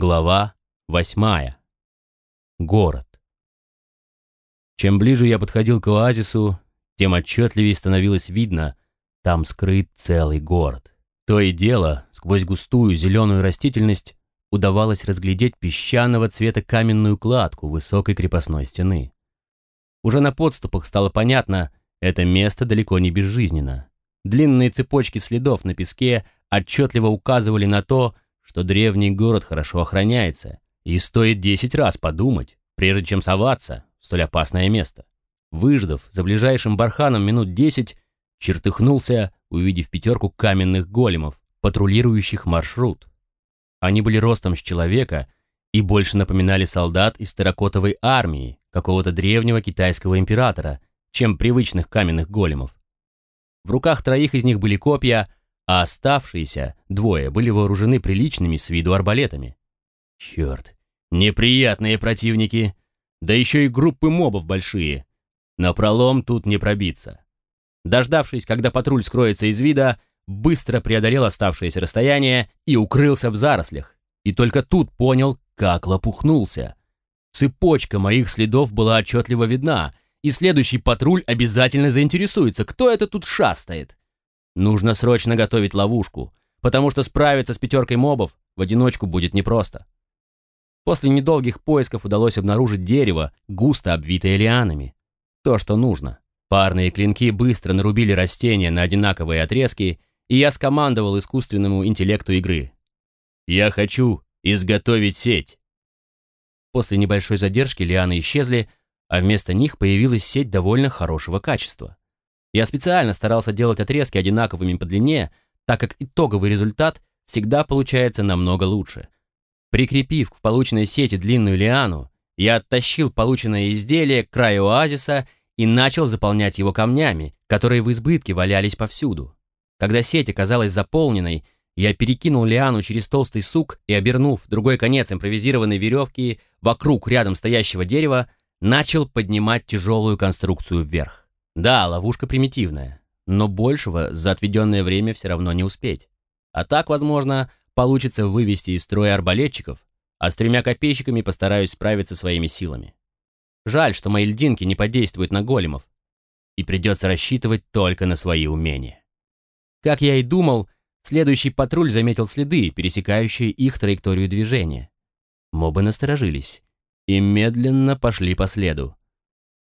Глава восьмая. Город. Чем ближе я подходил к оазису, тем отчетливее становилось видно, там скрыт целый город. То и дело, сквозь густую зеленую растительность удавалось разглядеть песчаного цвета каменную кладку высокой крепостной стены. Уже на подступах стало понятно, это место далеко не безжизненно. Длинные цепочки следов на песке отчетливо указывали на то, что древний город хорошо охраняется, и стоит десять раз подумать, прежде чем соваться в столь опасное место. Выждав за ближайшим барханом минут десять, чертыхнулся, увидев пятерку каменных големов, патрулирующих маршрут. Они были ростом с человека и больше напоминали солдат из терракотовой армии какого-то древнего китайского императора, чем привычных каменных големов. В руках троих из них были копья, а оставшиеся двое были вооружены приличными с виду арбалетами. Черт, неприятные противники, да еще и группы мобов большие. На пролом тут не пробиться. Дождавшись, когда патруль скроется из вида, быстро преодолел оставшееся расстояние и укрылся в зарослях. И только тут понял, как лопухнулся. Цепочка моих следов была отчетливо видна, и следующий патруль обязательно заинтересуется, кто это тут шастает. Нужно срочно готовить ловушку, потому что справиться с пятеркой мобов в одиночку будет непросто. После недолгих поисков удалось обнаружить дерево, густо обвитое лианами. То, что нужно. Парные клинки быстро нарубили растения на одинаковые отрезки, и я скомандовал искусственному интеллекту игры. «Я хочу изготовить сеть». После небольшой задержки лианы исчезли, а вместо них появилась сеть довольно хорошего качества. Я специально старался делать отрезки одинаковыми по длине, так как итоговый результат всегда получается намного лучше. Прикрепив к полученной сети длинную лиану, я оттащил полученное изделие к краю оазиса и начал заполнять его камнями, которые в избытке валялись повсюду. Когда сеть оказалась заполненной, я перекинул лиану через толстый сук и, обернув другой конец импровизированной веревки вокруг рядом стоящего дерева, начал поднимать тяжелую конструкцию вверх. Да, ловушка примитивная, но большего за отведенное время все равно не успеть. А так, возможно, получится вывести из строя арбалетчиков, а с тремя копейщиками постараюсь справиться своими силами. Жаль, что мои льдинки не подействуют на големов, и придется рассчитывать только на свои умения. Как я и думал, следующий патруль заметил следы, пересекающие их траекторию движения. Мобы насторожились и медленно пошли по следу.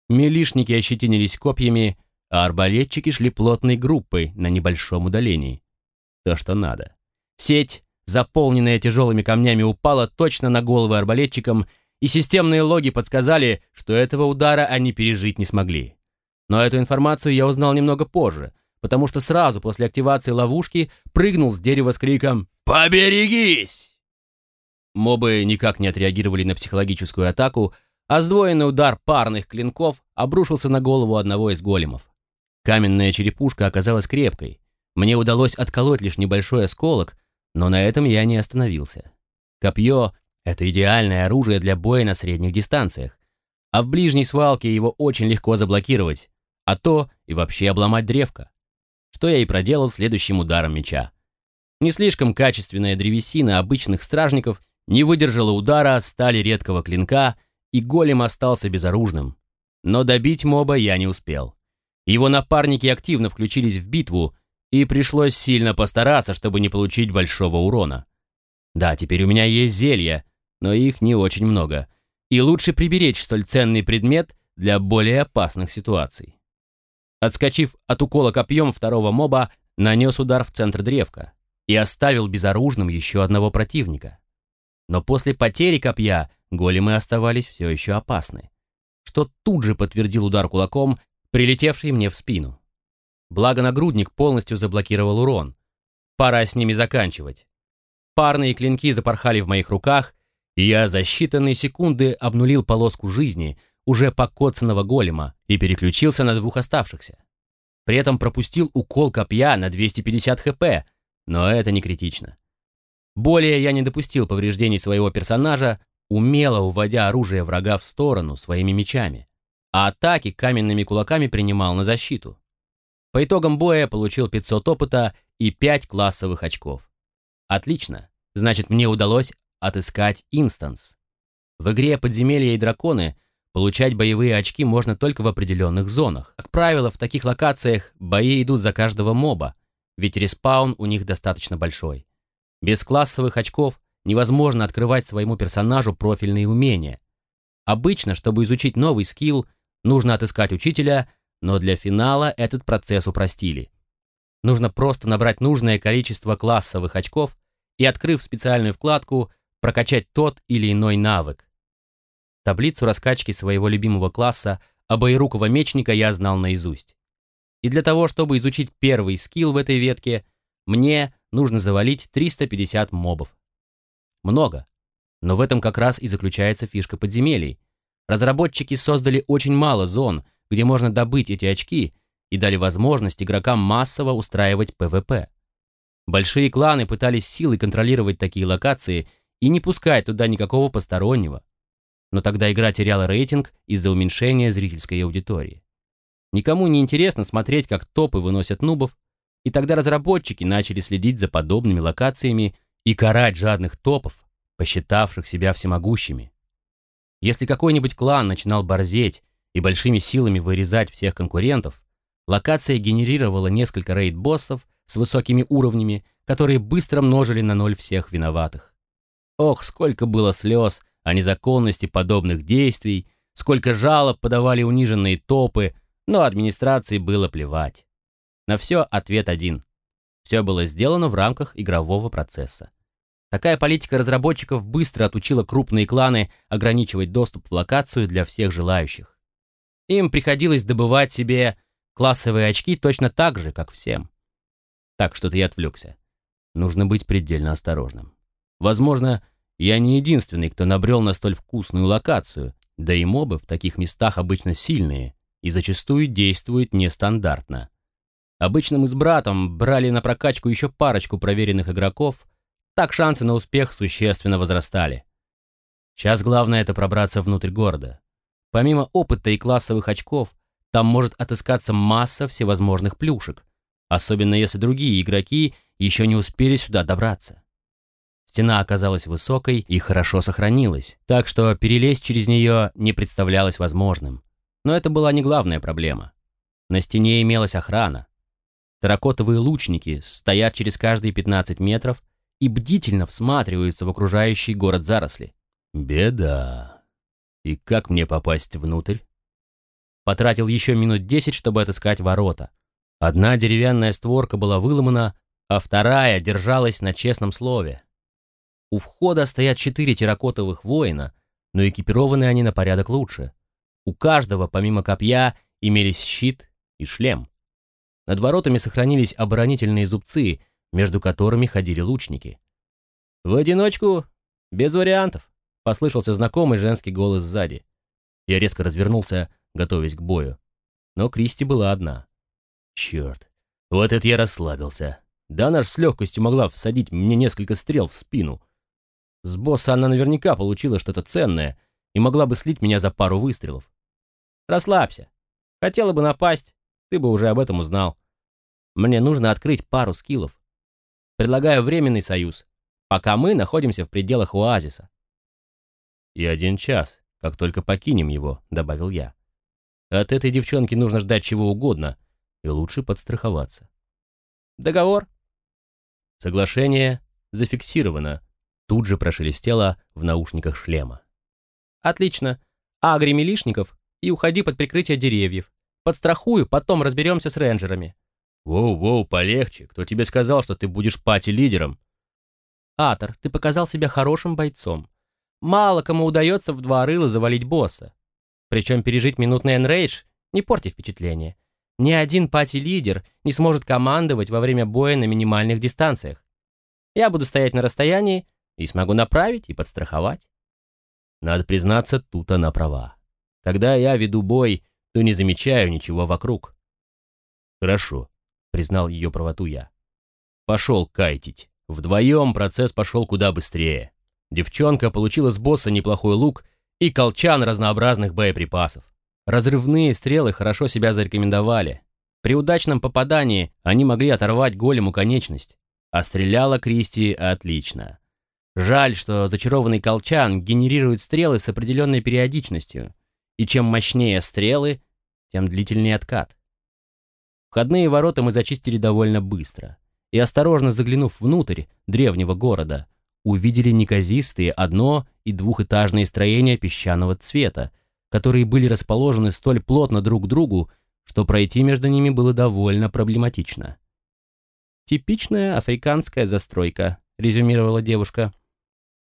Милишники ощетинились копьями, а арбалетчики шли плотной группой на небольшом удалении. То, что надо. Сеть, заполненная тяжелыми камнями, упала точно на головы арбалетчикам, и системные логи подсказали, что этого удара они пережить не смогли. Но эту информацию я узнал немного позже, потому что сразу после активации ловушки прыгнул с дерева с криком «Поберегись!». Мобы никак не отреагировали на психологическую атаку, а сдвоенный удар парных клинков обрушился на голову одного из големов. Каменная черепушка оказалась крепкой. Мне удалось отколоть лишь небольшой осколок, но на этом я не остановился. Копье — это идеальное оружие для боя на средних дистанциях, а в ближней свалке его очень легко заблокировать, а то и вообще обломать древко. Что я и проделал следующим ударом меча. Не слишком качественная древесина обычных стражников не выдержала удара стали редкого клинка и голем остался безоружным. Но добить моба я не успел. Его напарники активно включились в битву, и пришлось сильно постараться, чтобы не получить большого урона. Да, теперь у меня есть зелья, но их не очень много, и лучше приберечь столь ценный предмет для более опасных ситуаций. Отскочив от укола копьем второго моба, нанес удар в центр древка и оставил безоружным еще одного противника. Но после потери копья големы оставались все еще опасны, что тут же подтвердил удар кулаком, прилетевший мне в спину. Благо нагрудник полностью заблокировал урон. Пора с ними заканчивать. Парные клинки запорхали в моих руках, и я за считанные секунды обнулил полоску жизни уже покоцанного голема и переключился на двух оставшихся. При этом пропустил укол копья на 250 хп, но это не критично. Более я не допустил повреждений своего персонажа, умело уводя оружие врага в сторону своими мечами, а атаки каменными кулаками принимал на защиту. По итогам боя получил 500 опыта и 5 классовых очков. Отлично, значит мне удалось отыскать инстанс. В игре «Подземелья и драконы» получать боевые очки можно только в определенных зонах. Как правило, в таких локациях бои идут за каждого моба, ведь респаун у них достаточно большой. Без классовых очков невозможно открывать своему персонажу профильные умения. Обычно, чтобы изучить новый скилл, нужно отыскать учителя, но для финала этот процесс упростили. Нужно просто набрать нужное количество классовых очков и, открыв специальную вкладку, прокачать тот или иной навык. Таблицу раскачки своего любимого класса обоирукого мечника я знал наизусть. И для того, чтобы изучить первый скилл в этой ветке, мне нужно завалить 350 мобов. Много. Но в этом как раз и заключается фишка подземелий. Разработчики создали очень мало зон, где можно добыть эти очки, и дали возможность игрокам массово устраивать ПВП. Большие кланы пытались силой контролировать такие локации и не пускать туда никакого постороннего. Но тогда игра теряла рейтинг из-за уменьшения зрительской аудитории. Никому не интересно смотреть, как топы выносят нубов, и тогда разработчики начали следить за подобными локациями и карать жадных топов, посчитавших себя всемогущими. Если какой-нибудь клан начинал борзеть и большими силами вырезать всех конкурентов, Локация генерировала несколько рейд-боссов с высокими уровнями, которые быстро множили на ноль всех виноватых. Ох, сколько было слез о незаконности подобных действий, сколько жалоб подавали униженные топы, но администрации было плевать. На все ответ один. Все было сделано в рамках игрового процесса. Такая политика разработчиков быстро отучила крупные кланы ограничивать доступ в локацию для всех желающих. Им приходилось добывать себе Классовые очки точно так же, как всем. Так, что-то я отвлекся. Нужно быть предельно осторожным. Возможно, я не единственный, кто набрел на столь вкусную локацию, да и мобы в таких местах обычно сильные и зачастую действуют нестандартно. Обычно мы с братом брали на прокачку еще парочку проверенных игроков, так шансы на успех существенно возрастали. Сейчас главное это пробраться внутрь города. Помимо опыта и классовых очков, там может отыскаться масса всевозможных плюшек, особенно если другие игроки еще не успели сюда добраться. Стена оказалась высокой и хорошо сохранилась, так что перелезть через нее не представлялось возможным. Но это была не главная проблема. На стене имелась охрана. Таракотовые лучники стоят через каждые 15 метров и бдительно всматриваются в окружающий город заросли. Беда. И как мне попасть внутрь? Потратил еще минут десять, чтобы отыскать ворота. Одна деревянная створка была выломана, а вторая держалась на честном слове. У входа стоят четыре терракотовых воина, но экипированы они на порядок лучше. У каждого, помимо копья, имелись щит и шлем. Над воротами сохранились оборонительные зубцы, между которыми ходили лучники. «В одиночку? Без вариантов», — послышался знакомый женский голос сзади. Я резко развернулся, готовясь к бою. Но Кристи была одна. Черт, вот это я расслабился. Да она ж с легкостью могла всадить мне несколько стрел в спину. С босса она наверняка получила что-то ценное и могла бы слить меня за пару выстрелов. Расслабься. Хотела бы напасть, ты бы уже об этом узнал. Мне нужно открыть пару скиллов. Предлагаю временный союз, пока мы находимся в пределах оазиса. И один час, как только покинем его, добавил я. От этой девчонки нужно ждать чего угодно, и лучше подстраховаться. Договор. Соглашение зафиксировано. Тут же прошелестело в наушниках шлема. Отлично. Агри милишников и уходи под прикрытие деревьев. Подстрахую, потом разберемся с рейнджерами. Воу-воу, полегче. Кто тебе сказал, что ты будешь пати-лидером? Атор, ты показал себя хорошим бойцом. Мало кому удается в два рыла завалить босса. Причем пережить минутный энрейдж, не порти впечатление. Ни один пати-лидер не сможет командовать во время боя на минимальных дистанциях. Я буду стоять на расстоянии и смогу направить и подстраховать. Надо признаться, тут она права. Когда я веду бой, то не замечаю ничего вокруг. Хорошо, признал ее правоту я. Пошел кайтить. Вдвоем процесс пошел куда быстрее. Девчонка получила с босса неплохой лук и колчан разнообразных боеприпасов. Разрывные стрелы хорошо себя зарекомендовали. При удачном попадании они могли оторвать голему конечность, а стреляла Кристи отлично. Жаль, что зачарованный колчан генерирует стрелы с определенной периодичностью, и чем мощнее стрелы, тем длительнее откат. Входные ворота мы зачистили довольно быстро, и, осторожно заглянув внутрь древнего города, увидели неказистые одно- и двухэтажные строения песчаного цвета, которые были расположены столь плотно друг к другу, что пройти между ними было довольно проблематично. «Типичная африканская застройка», — резюмировала девушка.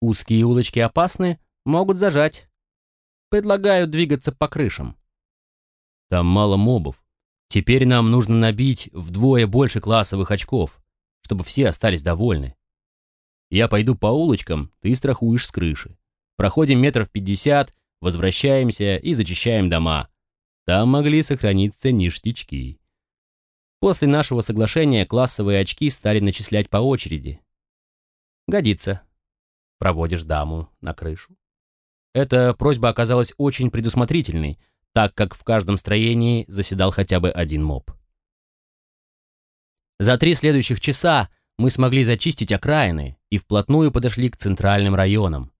«Узкие улочки опасны, могут зажать. Предлагаю двигаться по крышам». «Там мало мобов. Теперь нам нужно набить вдвое больше классовых очков, чтобы все остались довольны. Я пойду по улочкам, ты страхуешь с крыши. Проходим метров пятьдесят, возвращаемся и зачищаем дома. Там могли сохраниться ништячки. После нашего соглашения классовые очки стали начислять по очереди. Годится. Проводишь даму на крышу. Эта просьба оказалась очень предусмотрительной, так как в каждом строении заседал хотя бы один моб. За три следующих часа мы смогли зачистить окраины и вплотную подошли к центральным районам.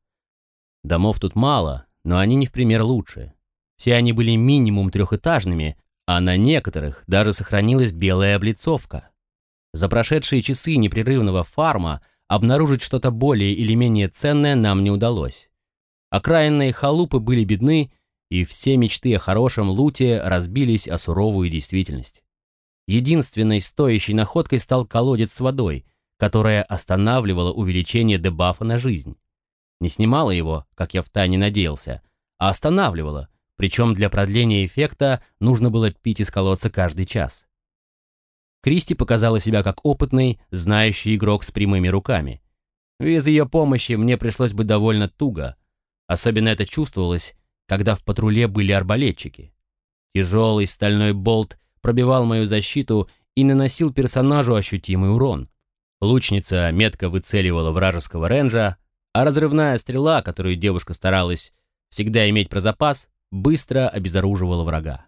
Домов тут мало, но они не в пример лучше. Все они были минимум трехэтажными, а на некоторых даже сохранилась белая облицовка. За прошедшие часы непрерывного фарма обнаружить что-то более или менее ценное нам не удалось. Окраинные халупы были бедны, и все мечты о хорошем луте разбились о суровую действительность. Единственной стоящей находкой стал колодец с водой, которая останавливала увеличение дебафа на жизнь. Не снимала его, как я втайне надеялся, а останавливала, причем для продления эффекта нужно было пить из колодца каждый час. Кристи показала себя как опытный, знающий игрок с прямыми руками. Без ее помощи мне пришлось бы довольно туго. Особенно это чувствовалось, когда в патруле были арбалетчики. Тяжелый стальной болт пробивал мою защиту и наносил персонажу ощутимый урон. Лучница метко выцеливала вражеского ренжа, а разрывная стрела, которую девушка старалась всегда иметь про запас, быстро обезоруживала врага.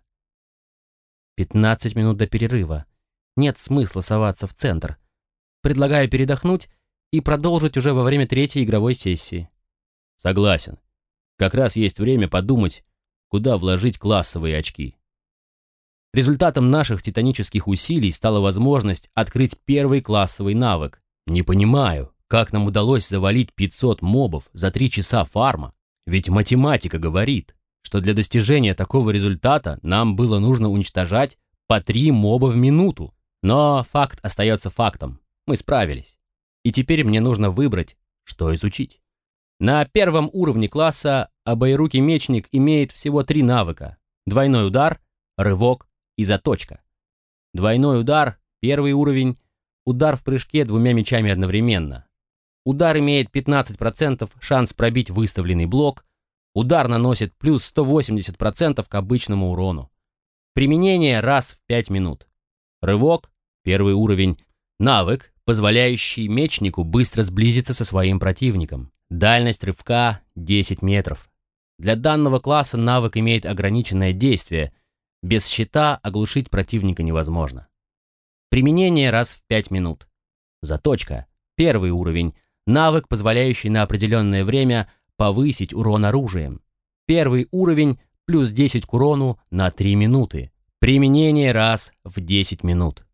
Пятнадцать минут до перерыва. Нет смысла соваться в центр. Предлагаю передохнуть и продолжить уже во время третьей игровой сессии. Согласен. Как раз есть время подумать, куда вложить классовые очки. Результатом наших титанических усилий стала возможность открыть первый классовый навык. Не понимаю, как нам удалось завалить 500 мобов за 3 часа фарма, ведь математика говорит, что для достижения такого результата нам было нужно уничтожать по три моба в минуту. Но факт остается фактом. Мы справились. И теперь мне нужно выбрать, что изучить. На первом уровне класса обоирукий мечник имеет всего три навыка. Двойной удар, рывок и заточка. Двойной удар, первый уровень, удар в прыжке двумя мечами одновременно. Удар имеет 15% шанс пробить выставленный блок, Удар наносит плюс 180% к обычному урону. Применение раз в 5 минут. Рывок, первый уровень. Навык, позволяющий мечнику быстро сблизиться со своим противником. Дальность рывка 10 метров. Для данного класса навык имеет ограниченное действие. Без щита оглушить противника невозможно. Применение раз в 5 минут. Заточка. Первый уровень. Навык, позволяющий на определенное время повысить урон оружием. Первый уровень плюс 10 к урону на 3 минуты. Применение раз в 10 минут.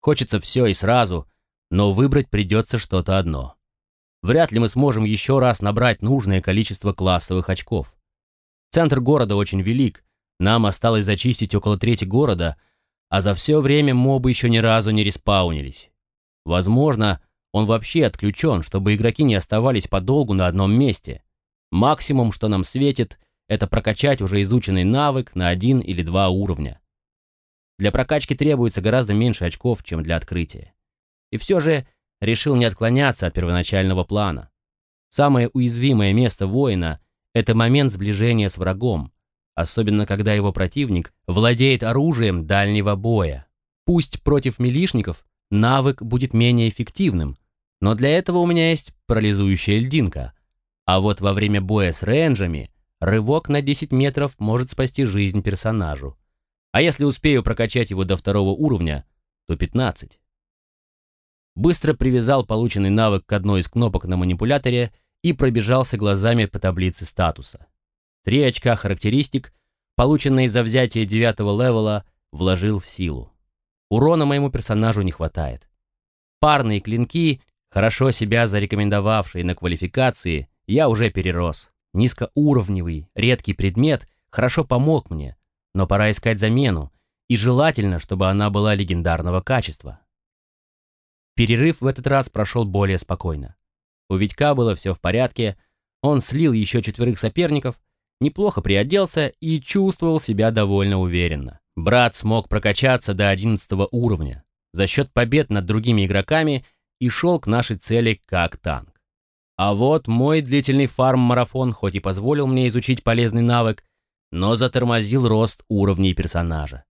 Хочется все и сразу, но выбрать придется что-то одно. Вряд ли мы сможем еще раз набрать нужное количество классовых очков. Центр города очень велик, нам осталось зачистить около трети города, а за все время мобы еще ни разу не респаунились. Возможно, он вообще отключен, чтобы игроки не оставались подолгу на одном месте. Максимум, что нам светит, это прокачать уже изученный навык на один или два уровня. Для прокачки требуется гораздо меньше очков, чем для открытия. И все же решил не отклоняться от первоначального плана. Самое уязвимое место воина – это момент сближения с врагом, особенно когда его противник владеет оружием дальнего боя. Пусть против милишников навык будет менее эффективным, но для этого у меня есть парализующая льдинка, а вот во время боя с рейнджами рывок на 10 метров может спасти жизнь персонажу. А если успею прокачать его до второго уровня, то 15. Быстро привязал полученный навык к одной из кнопок на манипуляторе и пробежался глазами по таблице статуса. Три очка характеристик, полученные за взятие девятого левела, вложил в силу. Урона моему персонажу не хватает. Парные клинки, хорошо себя зарекомендовавшие на квалификации, я уже перерос. Низкоуровневый, редкий предмет хорошо помог мне, но пора искать замену, и желательно, чтобы она была легендарного качества. Перерыв в этот раз прошел более спокойно. У Витька было все в порядке, он слил еще четверых соперников, неплохо приоделся и чувствовал себя довольно уверенно. Брат смог прокачаться до 11 уровня за счет побед над другими игроками и шел к нашей цели как танк. А вот мой длительный фарм-марафон хоть и позволил мне изучить полезный навык, но затормозил рост уровней персонажа.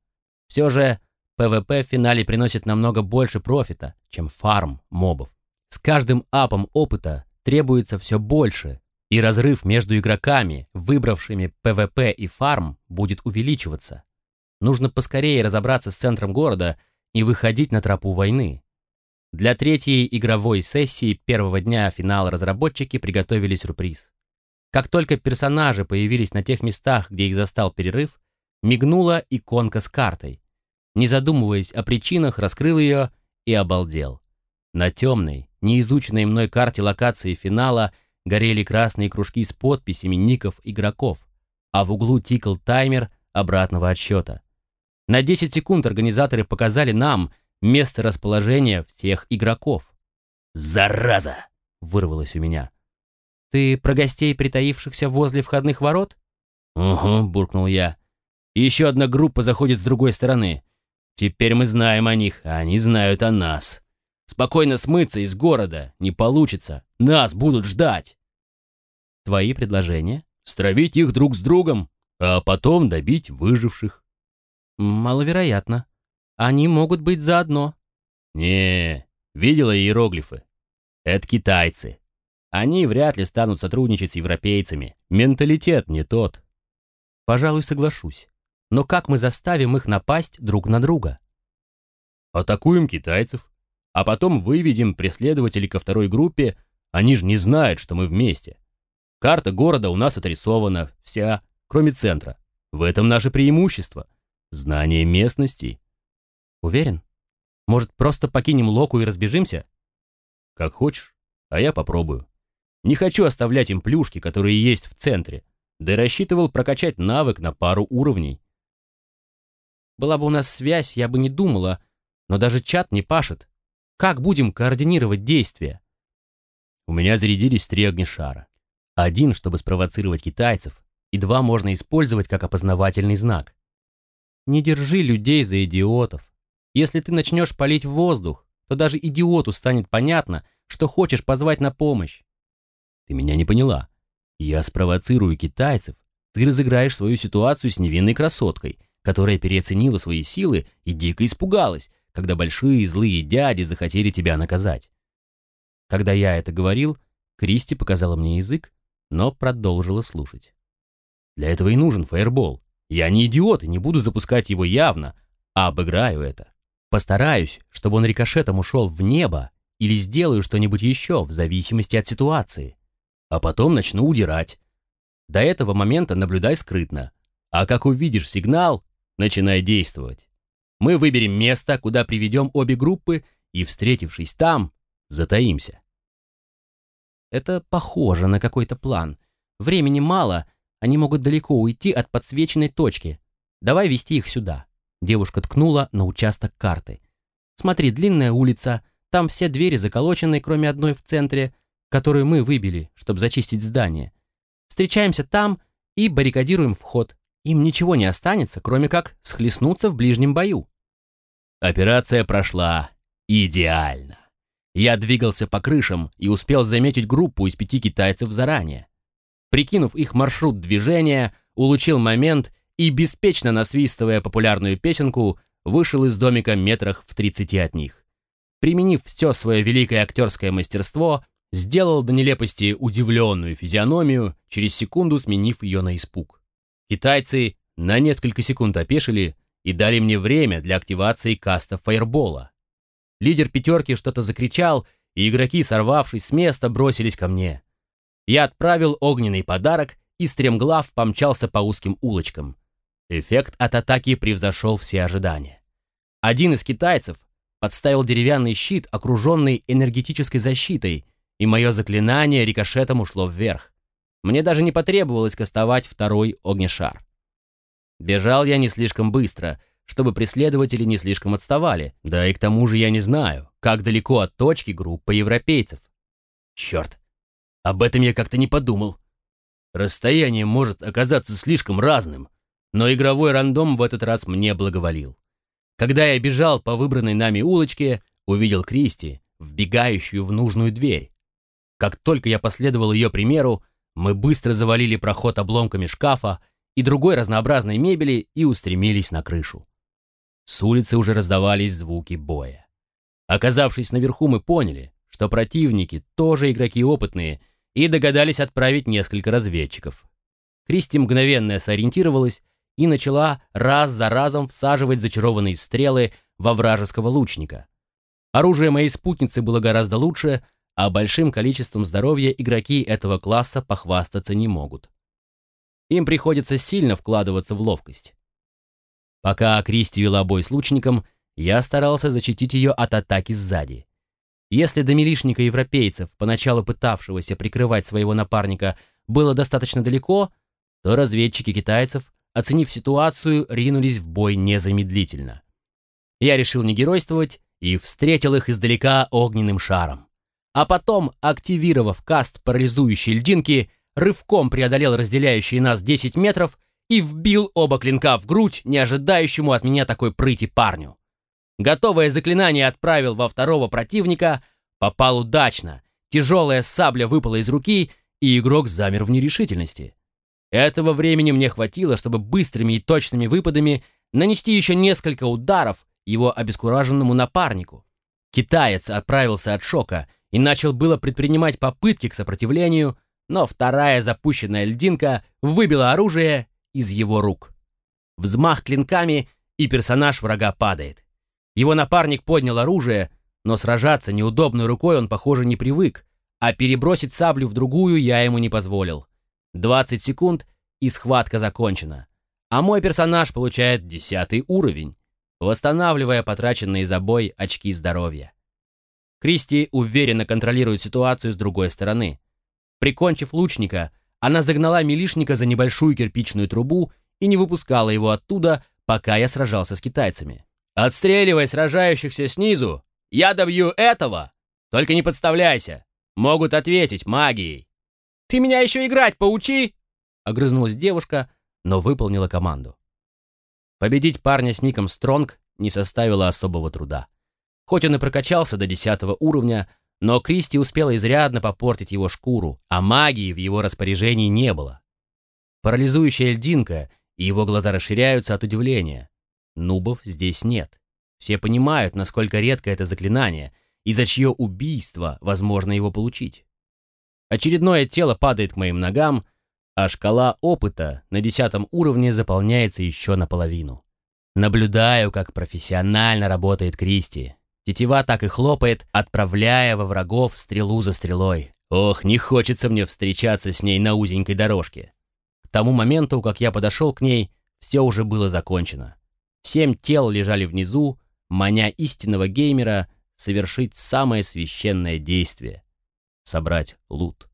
Все же ПВП в финале приносит намного больше профита, чем фарм мобов. С каждым апом опыта требуется все больше, и разрыв между игроками, выбравшими ПВП и фарм, будет увеличиваться. Нужно поскорее разобраться с центром города и выходить на тропу войны. Для третьей игровой сессии первого дня финала разработчики приготовили сюрприз. Как только персонажи появились на тех местах, где их застал перерыв, мигнула иконка с картой. Не задумываясь о причинах, раскрыл ее и обалдел. На темной, неизученной мной карте локации финала горели красные кружки с подписями ников игроков, а в углу тикал таймер обратного отсчета. На 10 секунд организаторы показали нам место расположения всех игроков. «Зараза!» — вырвалось у меня. «Ты про гостей, притаившихся возле входных ворот?» «Угу», — буркнул я. «Еще одна группа заходит с другой стороны. Теперь мы знаем о них, а они знают о нас. Спокойно смыться из города не получится. Нас будут ждать». «Твои предложения?» «Стравить их друг с другом, а потом добить выживших». Маловероятно. Они могут быть заодно. Не, видела иероглифы. Это китайцы. Они вряд ли станут сотрудничать с европейцами. Менталитет не тот. Пожалуй, соглашусь. Но как мы заставим их напасть друг на друга? Атакуем китайцев, а потом выведем преследователей ко второй группе. Они же не знают, что мы вместе. Карта города у нас отрисована, вся, кроме центра. В этом наше преимущество. Знание местности. Уверен? Может, просто покинем Локу и разбежимся? Как хочешь, а я попробую. Не хочу оставлять им плюшки, которые есть в центре, да и рассчитывал прокачать навык на пару уровней. Была бы у нас связь, я бы не думала, но даже чат не пашет. Как будем координировать действия? У меня зарядились три огнешара. Один, чтобы спровоцировать китайцев, и два можно использовать как опознавательный знак. Не держи людей за идиотов. Если ты начнешь палить в воздух, то даже идиоту станет понятно, что хочешь позвать на помощь. Ты меня не поняла. Я спровоцирую китайцев. Ты разыграешь свою ситуацию с невинной красоткой, которая переоценила свои силы и дико испугалась, когда большие злые дяди захотели тебя наказать. Когда я это говорил, Кристи показала мне язык, но продолжила слушать. Для этого и нужен фаербол. Я не идиот и не буду запускать его явно, а обыграю это. Постараюсь, чтобы он рикошетом ушел в небо или сделаю что-нибудь еще в зависимости от ситуации. А потом начну удирать. До этого момента наблюдай скрытно. А как увидишь сигнал, начинай действовать. Мы выберем место, куда приведем обе группы, и, встретившись там, затаимся. Это похоже на какой-то план. Времени мало, они могут далеко уйти от подсвеченной точки. Давай вести их сюда. Девушка ткнула на участок карты. Смотри, длинная улица. Там все двери заколочены, кроме одной в центре, которую мы выбили, чтобы зачистить здание. Встречаемся там и баррикадируем вход. Им ничего не останется, кроме как схлестнуться в ближнем бою. Операция прошла идеально. Я двигался по крышам и успел заметить группу из пяти китайцев заранее прикинув их маршрут движения, улучил момент и, беспечно насвистывая популярную песенку, вышел из домика метрах в 30 от них. Применив все свое великое актерское мастерство, сделал до нелепости удивленную физиономию, через секунду сменив ее на испуг. Китайцы на несколько секунд опешили и дали мне время для активации каста фаербола. Лидер пятерки что-то закричал, и игроки, сорвавшись с места, бросились ко мне. Я отправил огненный подарок и стремглав помчался по узким улочкам. Эффект от атаки превзошел все ожидания. Один из китайцев подставил деревянный щит, окруженный энергетической защитой, и мое заклинание рикошетом ушло вверх. Мне даже не потребовалось кастовать второй огнешар. Бежал я не слишком быстро, чтобы преследователи не слишком отставали, да и к тому же я не знаю, как далеко от точки группа европейцев. Черт, об этом я как-то не подумал. Расстояние может оказаться слишком разным, но игровой рандом в этот раз мне благоволил. Когда я бежал по выбранной нами улочке, увидел Кристи, вбегающую в нужную дверь. Как только я последовал ее примеру, мы быстро завалили проход обломками шкафа и другой разнообразной мебели и устремились на крышу. С улицы уже раздавались звуки боя. Оказавшись наверху, мы поняли, что противники тоже игроки опытные и догадались отправить несколько разведчиков. Кристи мгновенно сориентировалась и начала раз за разом всаживать зачарованные стрелы во вражеского лучника. Оружие моей спутницы было гораздо лучше, а большим количеством здоровья игроки этого класса похвастаться не могут. Им приходится сильно вкладываться в ловкость. Пока Кристи вела бой с лучником, я старался защитить ее от атаки сзади. Если до милишника европейцев, поначалу пытавшегося прикрывать своего напарника, было достаточно далеко, то разведчики китайцев, оценив ситуацию, ринулись в бой незамедлительно. Я решил не геройствовать и встретил их издалека огненным шаром. А потом, активировав каст парализующей льдинки, рывком преодолел разделяющие нас 10 метров и вбил оба клинка в грудь, не ожидающему от меня такой прыти парню. Готовое заклинание отправил во второго противника, попал удачно, тяжелая сабля выпала из руки, и игрок замер в нерешительности. Этого времени мне хватило, чтобы быстрыми и точными выпадами нанести еще несколько ударов его обескураженному напарнику. Китаец отправился от шока и начал было предпринимать попытки к сопротивлению, но вторая запущенная льдинка выбила оружие из его рук. Взмах клинками, и персонаж врага падает. Его напарник поднял оружие, но сражаться неудобной рукой он, похоже, не привык, а перебросить саблю в другую я ему не позволил. 20 секунд, и схватка закончена. А мой персонаж получает десятый уровень, восстанавливая потраченные за бой очки здоровья. Кристи уверенно контролирует ситуацию с другой стороны. Прикончив лучника, она загнала милишника за небольшую кирпичную трубу и не выпускала его оттуда, пока я сражался с китайцами. «Отстреливай сражающихся снизу! Я добью этого! Только не подставляйся! Могут ответить магией!» «Ты меня еще играть поучи!» Огрызнулась девушка, но выполнила команду. Победить парня с ником Стронг не составило особого труда. Хоть он и прокачался до десятого уровня, но Кристи успела изрядно попортить его шкуру, а магии в его распоряжении не было. Парализующая льдинка, и его глаза расширяются от удивления. Нубов здесь нет. Все понимают, насколько редко это заклинание, и за чье убийство возможно его получить. Очередное тело падает к моим ногам, а шкала опыта на десятом уровне заполняется еще наполовину. Наблюдаю, как профессионально работает Кристи. Тетива так и хлопает, отправляя во врагов стрелу за стрелой. Ох, не хочется мне встречаться с ней на узенькой дорожке. К тому моменту, как я подошел к ней, все уже было закончено. Семь тел лежали внизу, маня истинного геймера совершить самое священное действие — собрать лут.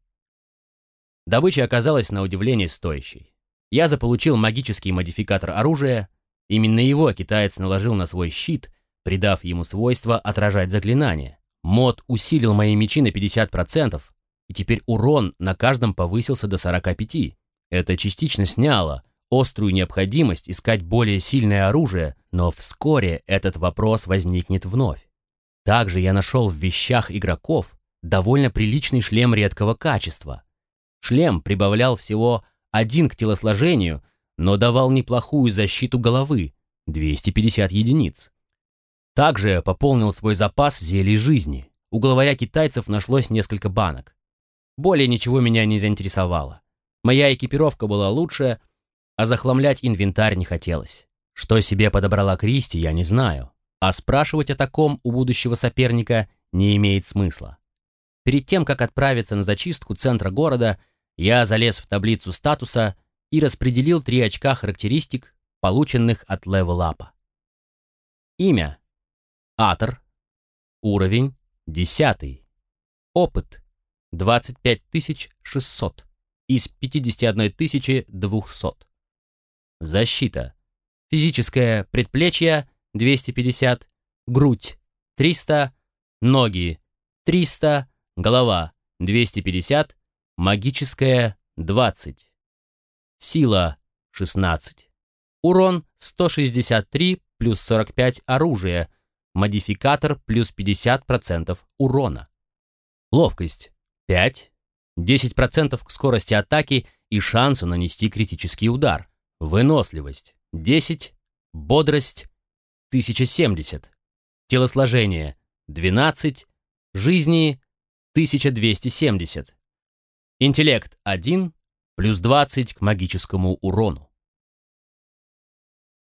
Добыча оказалась на удивление стоящей. Я заполучил магический модификатор оружия, именно его китаец наложил на свой щит — придав ему свойство отражать заклинания. Мод усилил мои мечи на 50%, и теперь урон на каждом повысился до 45. Это частично сняло острую необходимость искать более сильное оружие, но вскоре этот вопрос возникнет вновь. Также я нашел в вещах игроков довольно приличный шлем редкого качества. Шлем прибавлял всего один к телосложению, но давал неплохую защиту головы, 250 единиц. Также пополнил свой запас зелий жизни. У главаря китайцев нашлось несколько банок. Более ничего меня не заинтересовало. Моя экипировка была лучше, а захламлять инвентарь не хотелось. Что себе подобрала Кристи, я не знаю. А спрашивать о таком у будущего соперника не имеет смысла. Перед тем, как отправиться на зачистку центра города, я залез в таблицу статуса и распределил три очка характеристик, полученных от левел-апа. Имя. Атор. Уровень. 10. Опыт. 25600 из 51200. Защита. Физическое предплечье 250, грудь 300, ноги 300, голова 250, магическая 20. Сила 16. Урон 163 плюс 45 оружия. Модификатор плюс 50% урона. Ловкость 5. 10% к скорости атаки и шансу нанести критический удар. Выносливость 10. Бодрость 1070. Телосложение 12. Жизни 1270. Интеллект 1 плюс 20 к магическому урону.